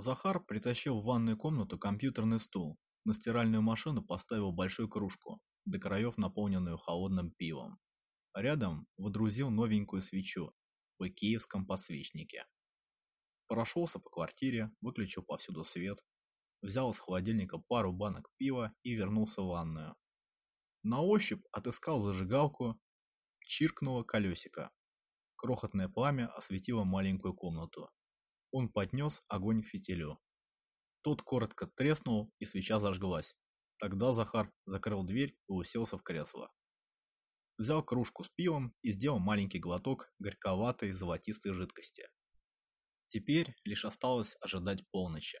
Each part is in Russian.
Захар притащил в ванную комнату компьютерный стул, на стиральную машину поставил большую кружку, до краев наполненную холодным пивом. Рядом выдрузил новенькую свечу в икеевском подсвечнике. Прошелся по квартире, выключил повсюду свет, взял из холодильника пару банок пива и вернулся в ванную. На ощупь отыскал зажигалку, чиркнуло колесико. Крохотное пламя осветило маленькую комнату. Он поднес огонь к фитилю. Тот коротко треснул, и свеча зажглась. Тогда Захар закрыл дверь и уселся в кресло. Взял кружку с пивом и сделал маленький глоток горьковатой золотистой жидкости. Теперь лишь осталось ожидать полночи.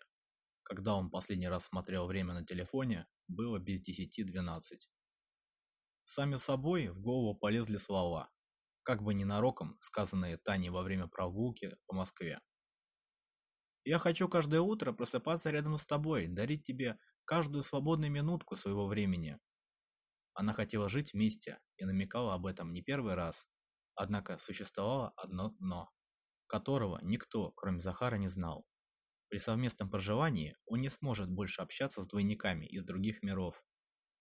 Когда он последний раз смотрел время на телефоне, было без десяти двенадцать. Сами собой в голову полезли слова, как бы ненароком сказанные Таней во время прогулки по Москве. «Я хочу каждое утро просыпаться рядом с тобой, дарить тебе каждую свободную минутку своего времени». Она хотела жить вместе и намекала об этом не первый раз, однако существовало одно «но», которого никто, кроме Захара, не знал. При совместном проживании он не сможет больше общаться с двойниками из других миров.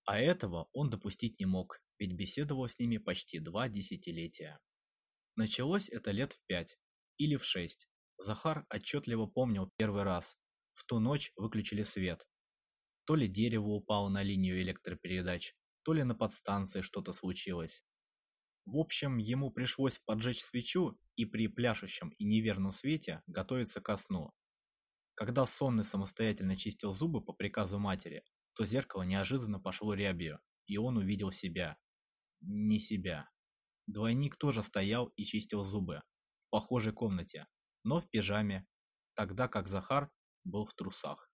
А этого он допустить не мог, ведь беседовал с ними почти два десятилетия. Началось это лет в пять или в шесть. Захар отчетливо помнил первый раз. В ту ночь выключили свет. То ли дерево упало на линию электропередач, то ли на подстанции что-то случилось. В общем, ему пришлось поджечь свечу и при пляшущем и неверном свете готовиться ко сну. Когда сонный самостоятельно чистил зубы по приказу матери, то зеркало неожиданно пошло рябью, и он увидел себя. Не себя. Двойник тоже стоял и чистил зубы. В похожей комнате, но в пижаме, тогда как Захар был в трусах.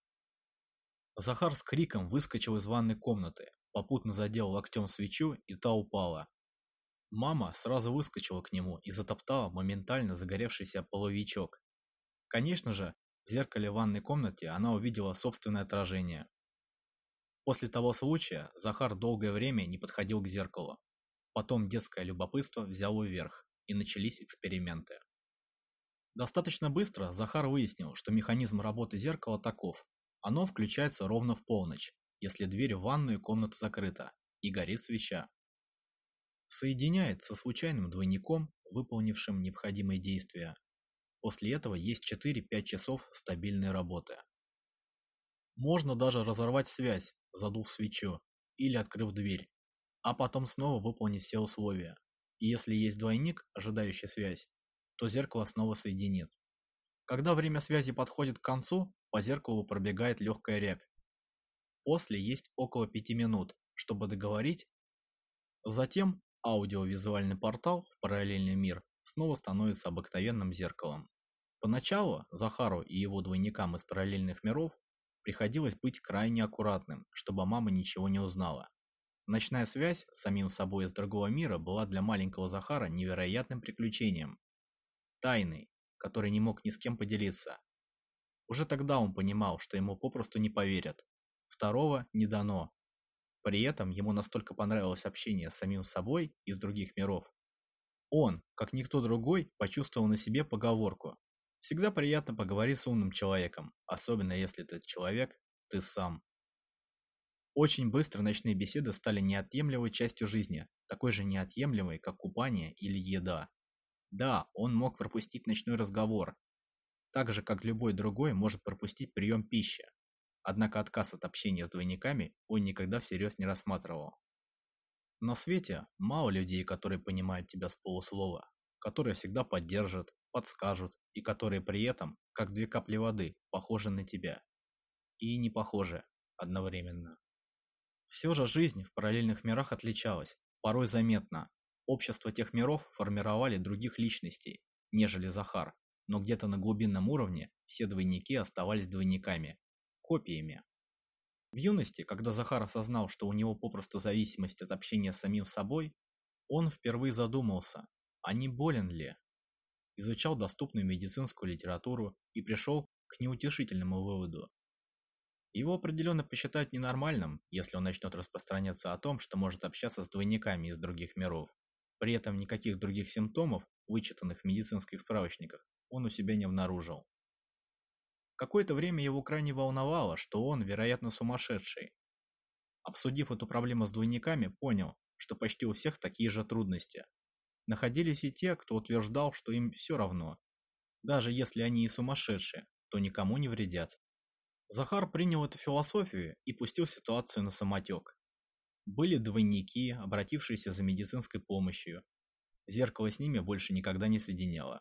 Захар с криком выскочил из ванной комнаты, попутно задел локтем свечу, и та упала. Мама сразу выскочила к нему и затоптала моментально загоревшийся половичок. Конечно же, в зеркале ванной комнате она увидела собственное отражение. После того случая Захар долгое время не подходил к зеркалу. Потом детское любопытство взяло вверх, и начались эксперименты. Достаточно быстро Захар выяснил, что механизм работы зеркала таков. Оно включается ровно в полночь, если дверь в ванную комнату закрыта, и горит свеча. Соединяет со случайным двойником, выполнившим необходимые действия, После этого есть 4-5 часов стабильной работы. Можно даже разорвать связь, задув свечу или открыв дверь, а потом снова выполнить все условия. И если есть двойник, ожидающий связь, то зеркало снова соединит. Когда время связи подходит к концу, по зеркалу пробегает легкая рябь. После есть около 5 минут, чтобы договорить. Затем аудиовизуальный портал в параллельный мир снова становится обыкновенным зеркалом. Поначалу Захару и его двойникам из параллельных миров приходилось быть крайне аккуратным, чтобы мама ничего не узнала. Ночная связь с самим собой из другого мира была для маленького Захара невероятным приключением. Тайной, который не мог ни с кем поделиться. Уже тогда он понимал, что ему попросту не поверят. Второго не дано. При этом ему настолько понравилось общение с самим собой из других миров. Он, как никто другой, почувствовал на себе поговорку Всегда приятно поговорить с умным человеком, особенно если этот человек – ты сам. Очень быстро ночные беседы стали неотъемлемой частью жизни, такой же неотъемлемой, как купание или еда. Да, он мог пропустить ночной разговор, так же, как любой другой может пропустить прием пищи. Однако отказ от общения с двойниками он никогда всерьез не рассматривал. На свете мало людей, которые понимают тебя с полуслова, которые всегда поддержат, подскажут и которые при этом, как две капли воды, похожи на тебя. И не похожи одновременно. Все же жизнь в параллельных мирах отличалась, порой заметно. Общество тех миров формировали других личностей, нежели Захар, но где-то на глубинном уровне все двойники оставались двойниками, копиями. В юности, когда Захар осознал, что у него попросту зависимость от общения с самим собой, он впервые задумался, а не болен ли? изучал доступную медицинскую литературу и пришел к неутешительному выводу. Его определенно посчитают ненормальным, если он начнет распространяться о том, что может общаться с двойниками из других миров. При этом никаких других симптомов, вычитанных в медицинских справочниках, он у себя не обнаружил. Какое-то время его крайне волновало, что он, вероятно, сумасшедший. Обсудив эту проблему с двойниками, понял, что почти у всех такие же трудности. Находились и те, кто утверждал, что им все равно. Даже если они и сумасшедшие, то никому не вредят. Захар принял эту философию и пустил ситуацию на самотек. Были двойники, обратившиеся за медицинской помощью. Зеркало с ними больше никогда не соединяло.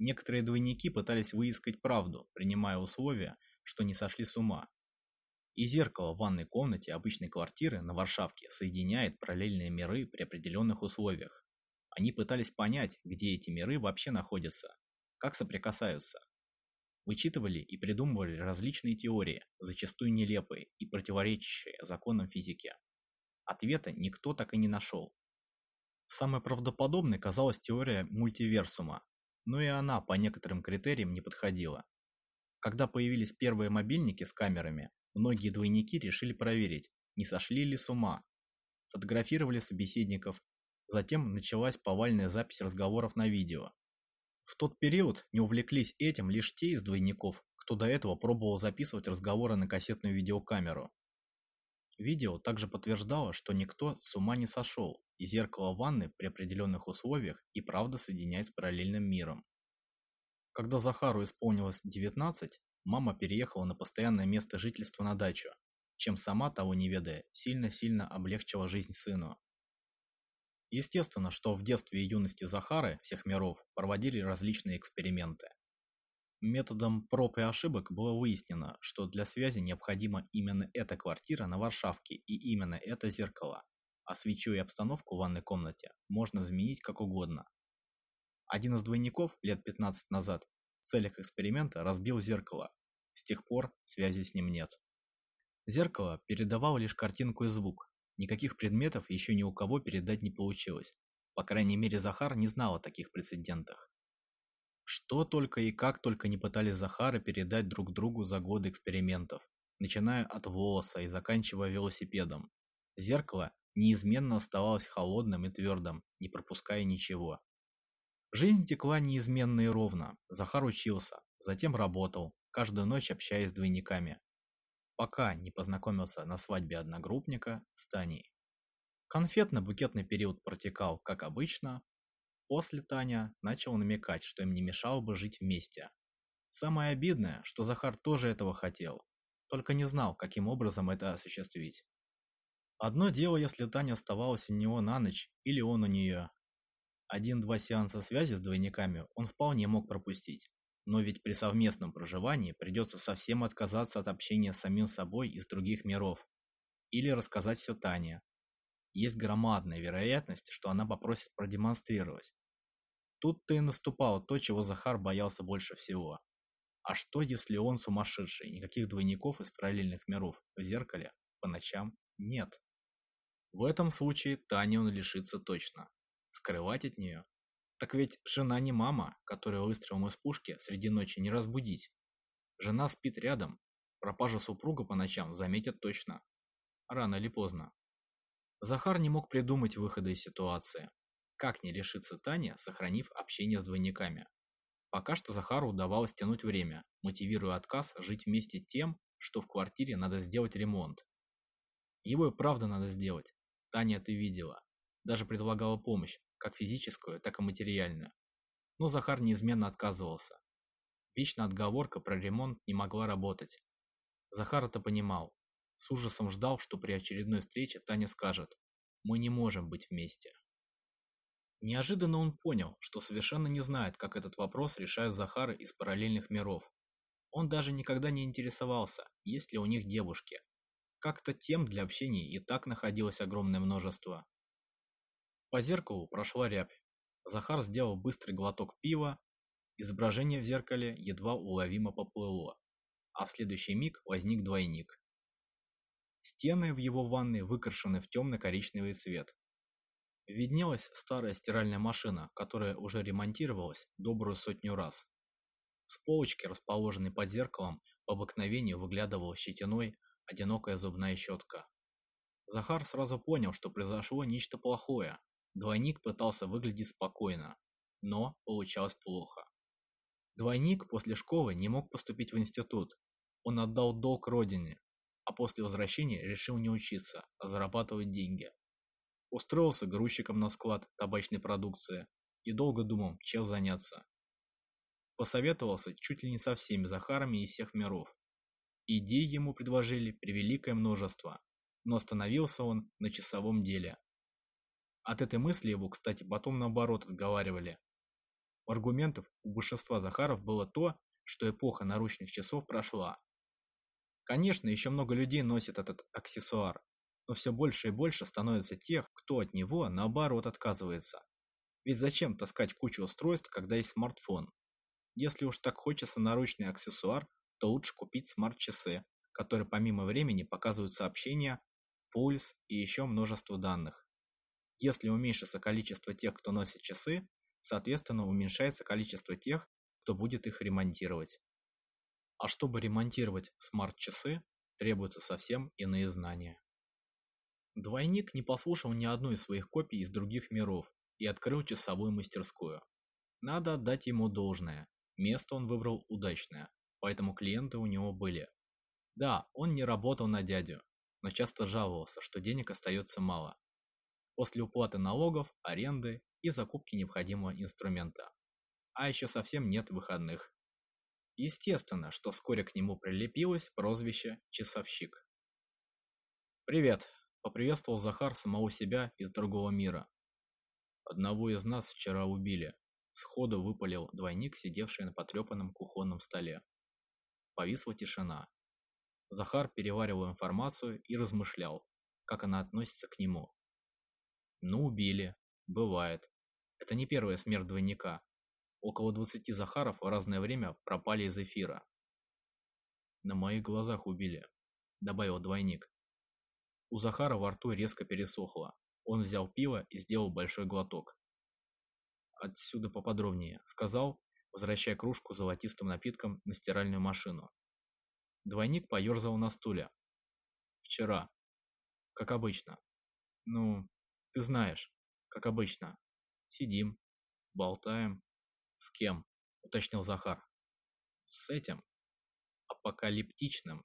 Некоторые двойники пытались выискать правду, принимая условия, что не сошли с ума. И зеркало в ванной комнате обычной квартиры на Варшавке соединяет параллельные миры при определенных условиях. Они пытались понять, где эти миры вообще находятся, как соприкасаются. Вычитывали и придумывали различные теории, зачастую нелепые и противоречащие законам физики. Ответа никто так и не нашел. Самой правдоподобной казалась теория мультиверсума, но и она по некоторым критериям не подходила. Когда появились первые мобильники с камерами, многие двойники решили проверить, не сошли ли с ума. Фотографировали собеседников, затем началась повальная запись разговоров на видео. В тот период не увлеклись этим лишь те из двойников, кто до этого пробовал записывать разговоры на кассетную видеокамеру. Видео также подтверждало, что никто с ума не сошел, и зеркало ванны при определенных условиях и правда соединяет с параллельным миром. Когда Захару исполнилось 19, мама переехала на постоянное место жительства на дачу, чем сама того не ведая, сильно-сильно облегчила жизнь сыну. Естественно, что в детстве и юности Захары всех миров проводили различные эксперименты. Методом проб и ошибок было выяснено, что для связи необходима именно эта квартира на Варшавке и именно это зеркало, а свечу и обстановку в ванной комнате можно изменить как угодно. Один из двойников лет 15 назад в целях эксперимента разбил зеркало. С тех пор связи с ним нет. Зеркало передавало лишь картинку и звук. Никаких предметов еще ни у кого передать не получилось. По крайней мере Захар не знал о таких прецедентах. Что только и как только не пытались Захара передать друг другу за годы экспериментов, начиная от волоса и заканчивая велосипедом. Зеркало неизменно оставалось холодным и твердым, не пропуская ничего. Жизнь текла неизменно и ровно. Захар учился, затем работал, каждую ночь общаясь с двойниками. Пока не познакомился на свадьбе одногруппника с Таней. Конфетно-букетный период протекал, как обычно, После Таня начал намекать, что им не мешало бы жить вместе. Самое обидное, что Захар тоже этого хотел, только не знал, каким образом это осуществить. Одно дело, если Таня оставалась у него на ночь, или он у нее. Один-два сеанса связи с двойниками он вполне мог пропустить. Но ведь при совместном проживании придется совсем отказаться от общения с самим собой из других миров. Или рассказать все Тане, есть громадная вероятность, что она попросит продемонстрировать. Тут-то и наступало то, чего Захар боялся больше всего. А что, если он сумасшедший, никаких двойников из параллельных миров в зеркале по ночам нет? В этом случае Тани он лишится точно. Скрывать от нее? Так ведь жена не мама, которая выстрелом из пушки среди ночи не разбудить. Жена спит рядом. Пропажа супруга по ночам заметят точно. Рано или поздно. Захар не мог придумать выхода из ситуации. Как не решиться Таня, сохранив общение с двойниками? Пока что Захару удавалось тянуть время, мотивируя отказ жить вместе тем, что в квартире надо сделать ремонт. Его и правда надо сделать. Таня это видела. Даже предлагала помощь, как физическую, так и материальную. Но Захар неизменно отказывался. Вечная отговорка про ремонт не могла работать. Захар это понимал, с ужасом ждал, что при очередной встрече Таня скажет «Мы не можем быть вместе». Неожиданно он понял, что совершенно не знает, как этот вопрос решают Захары из параллельных миров. Он даже никогда не интересовался, есть ли у них девушки. Как-то тем для общения и так находилось огромное множество. По зеркалу прошла рябь. Захар сделал быстрый глоток пива. Изображение в зеркале едва уловимо поплыло. А в следующий миг возник двойник. Стены в его ванной выкрашены в темно-коричневый цвет. Виднелась старая стиральная машина, которая уже ремонтировалась добрую сотню раз. С полочки, расположенной под зеркалом, по обыкновению выглядывала щетиной одинокая зубная щетка. Захар сразу понял, что произошло нечто плохое. Двойник пытался выглядеть спокойно, но получалось плохо. Двойник после школы не мог поступить в институт. Он отдал долг родине, а после возвращения решил не учиться, а зарабатывать деньги. Устроился грузчиком на склад табачной продукции и долго думал, чем заняться. Посоветовался чуть ли не со всеми Захарами из всех миров. Идей ему предложили превеликое множество, но остановился он на часовом деле. От этой мысли его, кстати, потом наоборот отговаривали, Аргументов у большинства Захаров было то, что эпоха наручных часов прошла. Конечно, еще много людей носит этот аксессуар, но все больше и больше становится тех, кто от него, наоборот, отказывается. Ведь зачем таскать кучу устройств, когда есть смартфон? Если уж так хочется наручный аксессуар, то лучше купить смарт-часы, которые помимо времени показывают сообщения, пульс и еще множество данных. Если уменьшится количество тех, кто носит часы, Соответственно, уменьшается количество тех, кто будет их ремонтировать. А чтобы ремонтировать смарт-часы, требуются совсем иные знания. Двойник не послушал ни одной из своих копий из других миров и открыл часовую мастерскую. Надо отдать ему должное. Место он выбрал удачное, поэтому клиенты у него были. Да, он не работал на дядю, но часто жаловался, что денег остается мало. После уплаты налогов, аренды и закупки необходимого инструмента. А еще совсем нет выходных. Естественно, что вскоре к нему прилепилось прозвище «Часовщик». «Привет!» – поприветствовал Захар самого себя из другого мира. «Одного из нас вчера убили», – сходу выпалил двойник, сидевший на потрепанном кухонном столе. Повисла тишина. Захар переваривал информацию и размышлял, как она относится к нему. «Ну, убили. Бывает. Это не первая смерть двойника. Около 20 Захаров в разное время пропали из эфира. «На моих глазах убили», — добавил двойник. У Захара во рту резко пересохло. Он взял пиво и сделал большой глоток. «Отсюда поподробнее», — сказал, возвращая кружку золотистым напитком на стиральную машину. Двойник поерзал на стуле. «Вчера. Как обычно. Ну, ты знаешь, как обычно. Сидим, болтаем. С кем? Уточнил Захар. С этим. Апокалиптичным.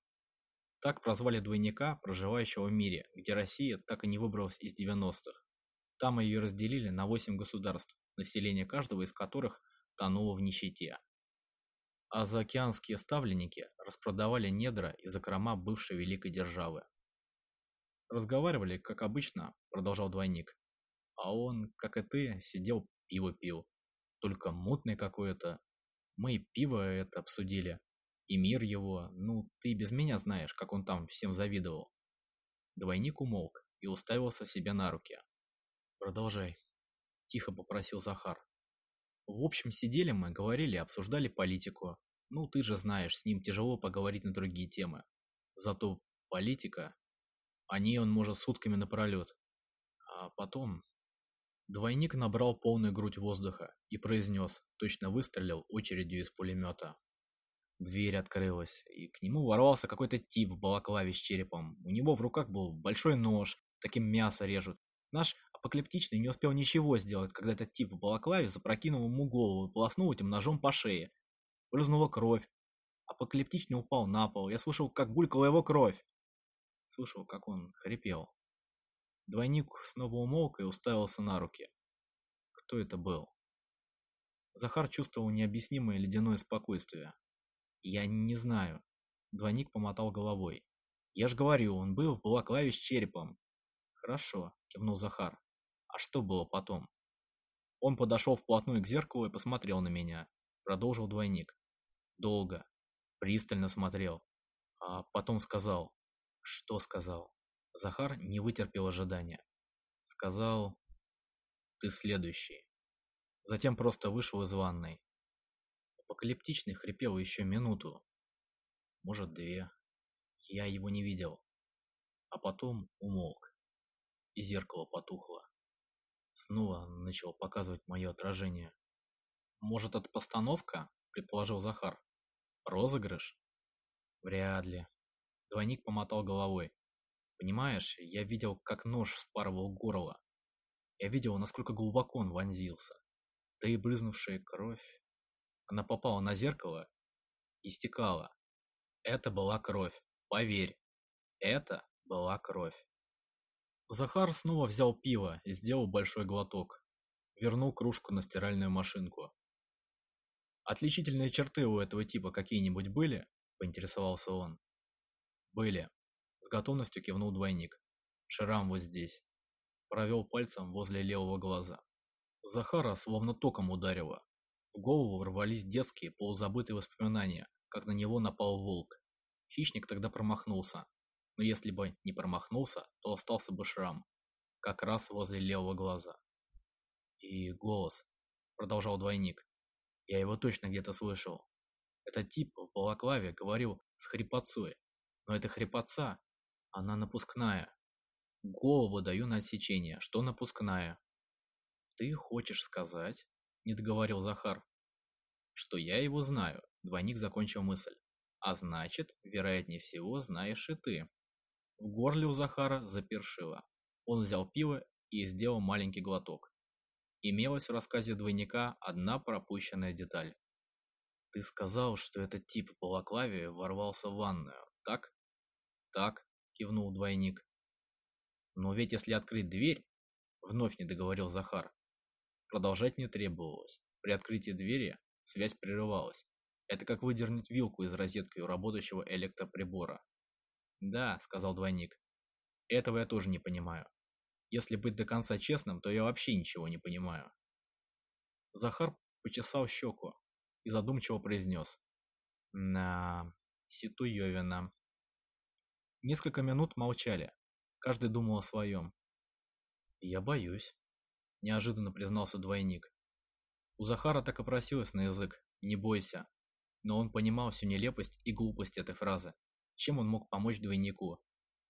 Так прозвали двойника, проживающего в мире, где Россия так и не выбралась из 90-х. Там ее разделили на 8 государств, население каждого из которых тонуло в нищете. А заокеанские ставленники распродавали недра и закрома бывшей великой державы. Разговаривали, как обычно, продолжал двойник, а он, как и ты, сидел пиво пил. Только мутный какое-то. Мы пиво это обсудили. И мир его, ну, ты без меня знаешь, как он там всем завидовал. Двойник умолк и уставился себе на руки. Продолжай. Тихо попросил Захар. В общем, сидели мы, говорили, обсуждали политику. Ну, ты же знаешь, с ним тяжело поговорить на другие темы. Зато политика, о ней он может сутками напролет. А потом, Двойник набрал полную грудь воздуха и произнес, точно выстрелил очередью из пулемета. Дверь открылась, и к нему ворвался какой-то тип в балаклаве с черепом. У него в руках был большой нож, таким мясо режут. Наш апокалиптичный не успел ничего сделать, когда этот тип в балаклаве запрокинул ему голову и полоснул этим ножом по шее. Брызнула кровь. Апокалиптичный упал на пол. Я слышал, как булькала его кровь. Слышал, как он хрипел. Двойник снова умолк и уставился на руки. Кто это был? Захар чувствовал необъяснимое ледяное спокойствие. «Я не знаю». Двойник помотал головой. «Я ж говорю, он был в балаклаве с черепом». «Хорошо», — кивнул Захар. «А что было потом?» Он подошел вплотную к зеркалу и посмотрел на меня. Продолжил двойник. Долго. Пристально смотрел. А потом сказал. Что сказал? Захар не вытерпел ожидания. Сказал, ты следующий. Затем просто вышел из ванной. Апокалиптичный хрипел еще минуту. Может, две. Я его не видел. А потом умолк. И зеркало потухло. Снова начал показывать мое отражение. «Может, это постановка?» – предположил Захар. «Розыгрыш?» «Вряд ли». Двойник помотал головой. Понимаешь, я видел, как нож вспарывал горло. Я видел, насколько глубоко он вонзился. Да и брызнувшая кровь. Она попала на зеркало и стекала. Это была кровь, поверь. Это была кровь. Захар снова взял пиво и сделал большой глоток. Вернул кружку на стиральную машинку. «Отличительные черты у этого типа какие-нибудь были?» – поинтересовался он. «Были». С готовностью кивнул двойник. «Шрам вот здесь». Провел пальцем возле левого глаза. Захара словно током ударило. В голову ворвались детские, полузабытые воспоминания, как на него напал волк. Хищник тогда промахнулся, но если бы не промахнулся, то остался бы шрам, как раз возле левого глаза. И голос, продолжал двойник. Я его точно где-то слышал. Этот тип в балаклаве говорил с хрипотцой, но эта хрипотца, она напускная. Голову даю на отсечение, что напускная. Ты хочешь сказать, не договорил Захар, что я его знаю, двойник закончил мысль. А значит, вероятнее всего, знаешь и ты. В горле у Захара запершило. Он взял пиво и сделал маленький глоток. Имелась в рассказе двойника одна пропущенная деталь. «Ты сказал, что этот тип в балаклаве ворвался в ванную, так?» «Так», — кивнул двойник. «Но ведь если открыть дверь...» — вновь не договорил Захар. Продолжать не требовалось. При открытии двери связь прерывалась. Это как выдернуть вилку из розетки у работающего электроприбора. «Да», — сказал двойник. «Этого я тоже не понимаю. Если быть до конца честным, то я вообще ничего не понимаю». Захар почесал щеку и задумчиво произнес. «На... Ситуевина». Несколько минут молчали. Каждый думал о своем. «Я боюсь», — неожиданно признался двойник. У Захара так и просилось на язык «не бойся», но он понимал всю нелепость и глупость этой фразы. Чем он мог помочь двойнику?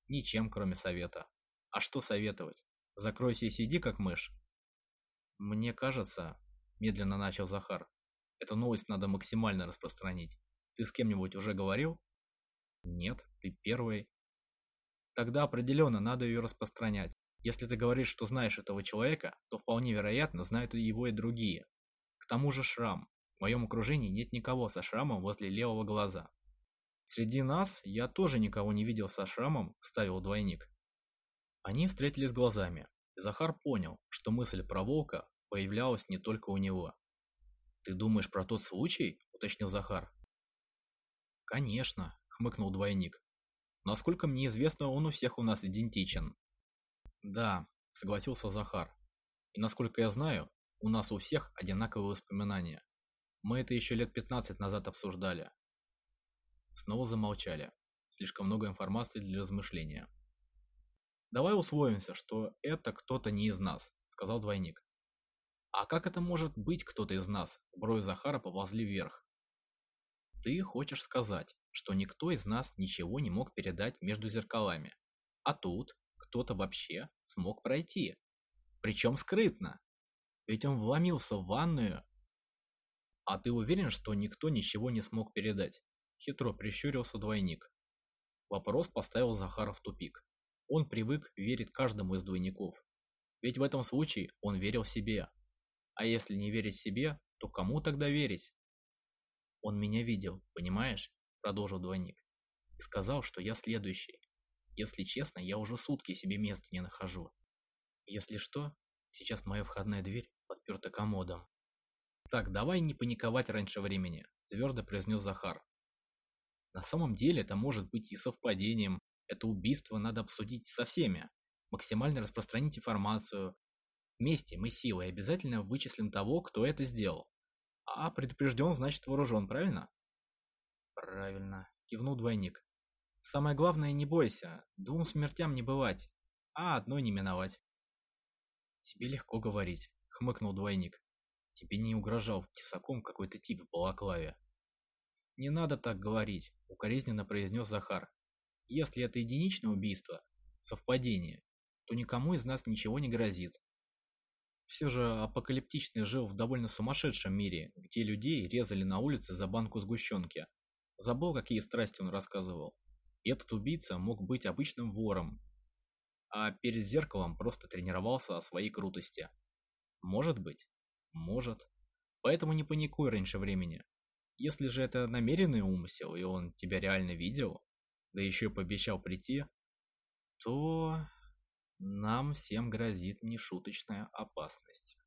Ничем, кроме совета. А что советовать? Закройся и сиди, как мышь. Мне кажется, медленно начал Захар, эту новость надо максимально распространить. Ты с кем-нибудь уже говорил? Нет, ты первый. Тогда определенно надо ее распространять. Если ты говоришь, что знаешь этого человека, то вполне вероятно знают его и другие. К тому же шрам. В моем окружении нет никого со шрамом возле левого глаза. Среди нас я тоже никого не видел со шрамом, ставил двойник. Они встретились глазами, Захар понял, что мысль про волка появлялась не только у него. «Ты думаешь про тот случай?» – уточнил Захар. «Конечно», – хмыкнул двойник. «Насколько мне известно, он у всех у нас идентичен». «Да», – согласился Захар. «И насколько я знаю, у нас у всех одинаковые воспоминания. Мы это еще лет 15 назад обсуждали. Снова замолчали. Слишком много информации для размышления. «Давай условимся, что это кто-то не из нас», — сказал двойник. «А как это может быть кто-то из нас?» Брови Захара поползли вверх. «Ты хочешь сказать, что никто из нас ничего не мог передать между зеркалами. А тут кто-то вообще смог пройти. Причем скрытно. Ведь он вломился в ванную. А ты уверен, что никто ничего не смог передать? Хитро прищурился двойник. Вопрос поставил Захара в тупик. Он привык верить каждому из двойников. Ведь в этом случае он верил себе. А если не верить себе, то кому тогда верить? Он меня видел, понимаешь? Продолжил двойник. И сказал, что я следующий. Если честно, я уже сутки себе места не нахожу. Если что, сейчас моя входная дверь подперта комодом. Так, давай не паниковать раньше времени, твердо произнес Захар. На самом деле это может быть и совпадением. Это убийство надо обсудить со всеми. Максимально распространить информацию. Вместе мы силой обязательно вычислим того, кто это сделал. А предупрежден, значит вооружен, правильно? Правильно, кивнул двойник. Самое главное, не бойся. Двум смертям не бывать, а одной не миновать. Тебе легко говорить, хмыкнул двойник. Тебе не угрожал тесаком какой-то тип в балаклаве. «Не надо так говорить», – укоризненно произнес Захар. «Если это единичное убийство, совпадение, то никому из нас ничего не грозит. Все же апокалиптичный жил в довольно сумасшедшем мире, где людей резали на улице за банку сгущенки. Забыл, какие страсти он рассказывал. Этот убийца мог быть обычным вором, а перед зеркалом просто тренировался о своей крутости. Может быть? Может. Поэтому не паникуй раньше времени. Если же это намеренный умысел, и он тебя реально видел, да еще и пообещал прийти, то нам всем грозит нешуточная опасность.